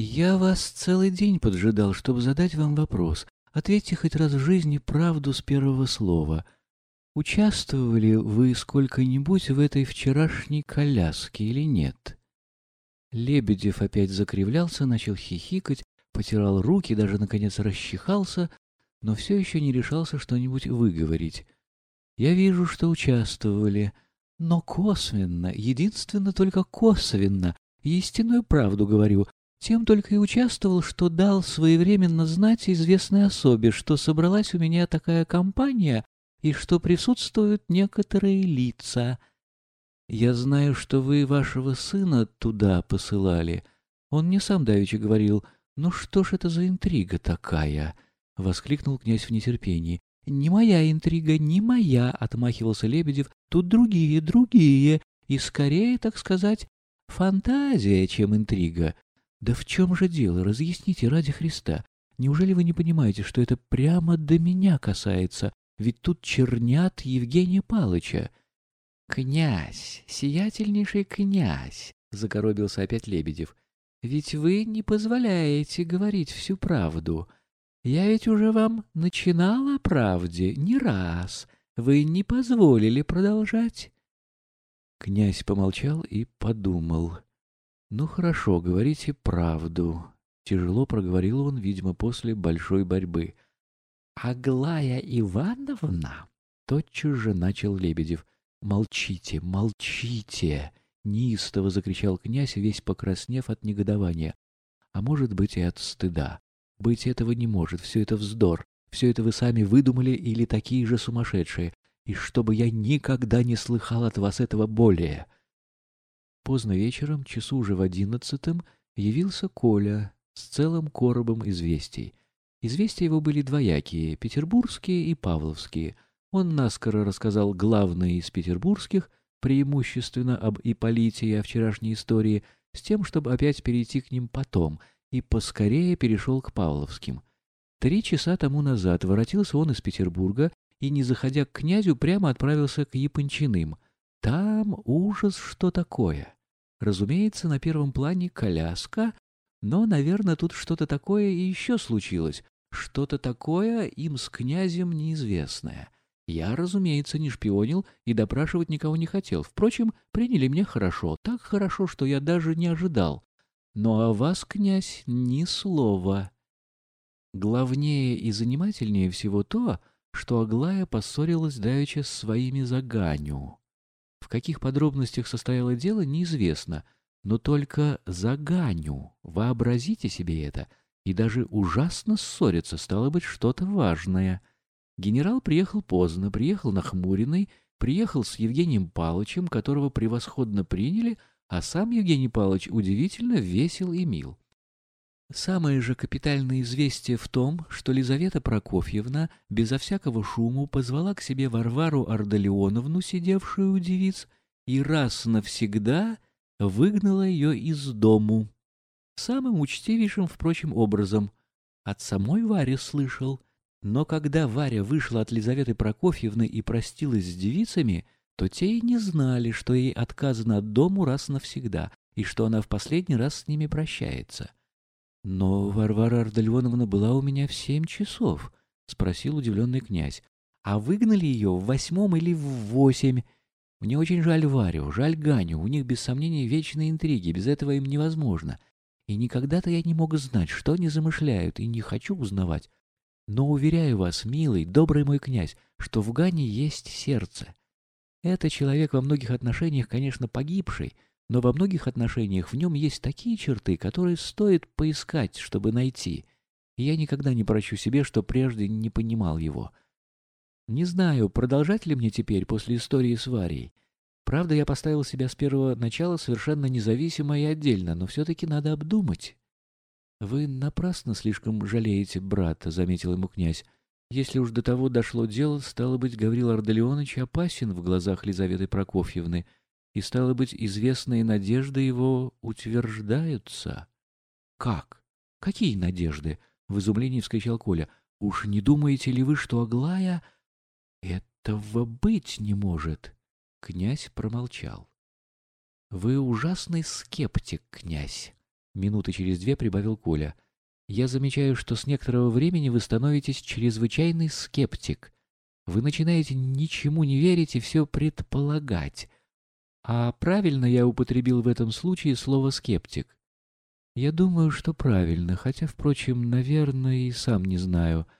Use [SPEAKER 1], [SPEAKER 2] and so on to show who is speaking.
[SPEAKER 1] «Я вас целый день поджидал, чтобы задать вам вопрос. Ответьте хоть раз в жизни правду с первого слова. Участвовали вы сколько-нибудь в этой вчерашней коляске или нет?» Лебедев опять закривлялся, начал хихикать, потирал руки, даже, наконец, расчихался, но все еще не решался что-нибудь выговорить. «Я вижу, что участвовали, но косвенно, единственно только косвенно, истинную правду говорю, тем только и участвовал, что дал своевременно знать известной особе, что собралась у меня такая компания и что присутствуют некоторые лица. Я знаю, что вы вашего сына туда посылали. Он мне сам давеча говорил, ну что ж это за интрига такая? — воскликнул князь в нетерпении. — Не моя интрига, не моя, — отмахивался Лебедев. — Тут другие, другие, и скорее, так сказать, фантазия, чем интрига. Да в чем же дело? Разъясните ради Христа. Неужели вы не понимаете, что это прямо до меня касается? Ведь тут чернят Евгения Палыча. Князь, сиятельнейший князь, загоробился опять Лебедев. Ведь вы не позволяете говорить всю правду. Я ведь уже вам начинал о правде не раз. Вы не позволили продолжать. Князь помолчал и подумал. «Ну хорошо, говорите правду», — тяжело проговорил он, видимо, после большой борьбы. «Аглая Ивановна?» — тотчас же начал Лебедев. «Молчите, молчите!» — неистово закричал князь, весь покраснев от негодования. «А может быть и от стыда. Быть этого не может, все это вздор. Все это вы сами выдумали или такие же сумасшедшие. И чтобы я никогда не слыхал от вас этого более!» Поздно вечером, часу уже в одиннадцатом, явился Коля с целым коробом известий. Известия его были двоякие — петербургские и павловские. Он наскоро рассказал главные из петербургских, преимущественно об Ипполите и о вчерашней истории, с тем, чтобы опять перейти к ним потом, и поскорее перешел к павловским. Три часа тому назад воротился он из Петербурга и, не заходя к князю, прямо отправился к Япончиным. Там ужас что такое! Разумеется, на первом плане коляска, но, наверное, тут что-то такое и еще случилось. Что-то такое им с князем неизвестное. Я, разумеется, не шпионил и допрашивать никого не хотел. Впрочем, приняли меня хорошо, так хорошо, что я даже не ожидал. Но о вас, князь, ни слова. Главнее и занимательнее всего то, что Аглая поссорилась давеча с своими заганю. В каких подробностях состояло дело, неизвестно, но только за Ганю, вообразите себе это, и даже ужасно ссориться, стало быть, что-то важное. Генерал приехал поздно, приехал нахмуренный, приехал с Евгением Палычем, которого превосходно приняли, а сам Евгений Палыч удивительно весел и мил. Самое же капитальное известие в том, что Лизавета Прокофьевна безо всякого шуму позвала к себе Варвару Ардалионовну, сидевшую у девиц, и раз навсегда выгнала ее из дому. Самым учтивейшим, впрочем, образом. От самой Вари слышал. Но когда Варя вышла от Лизаветы Прокофьевны и простилась с девицами, то те и не знали, что ей отказано от дому раз навсегда, и что она в последний раз с ними прощается. «Но Варвара Ардальоновна была у меня в семь часов», — спросил удивленный князь. «А выгнали ее в восьмом или в восемь? Мне очень жаль Варю, жаль Ганю, у них без сомнения вечные интриги, без этого им невозможно. И никогда-то я не мог знать, что они замышляют, и не хочу узнавать. Но уверяю вас, милый, добрый мой князь, что в Гане есть сердце. Это человек во многих отношениях, конечно, погибший, — но во многих отношениях в нем есть такие черты, которые стоит поискать, чтобы найти. Я никогда не прощу себе, что прежде не понимал его. Не знаю, продолжать ли мне теперь после истории с Варей. Правда, я поставил себя с первого начала совершенно независимо и отдельно, но все-таки надо обдумать. — Вы напрасно слишком жалеете брата, — заметил ему князь. Если уж до того дошло дело, стало быть, Гаврил Ардалионович опасен в глазах Лизаветы Прокофьевны — и, стало быть, известные надежды его утверждаются. — Как? Какие надежды? — в изумлении вскричал Коля. — Уж не думаете ли вы, что Аглая... — Этого быть не может. Князь промолчал. — Вы ужасный скептик, князь, Минуты через две прибавил Коля. Я замечаю, что с некоторого времени вы становитесь чрезвычайный скептик. Вы начинаете ничему не верить и все предполагать. А правильно я употребил в этом случае слово «скептик»? Я думаю, что правильно, хотя, впрочем, наверное, и сам не знаю —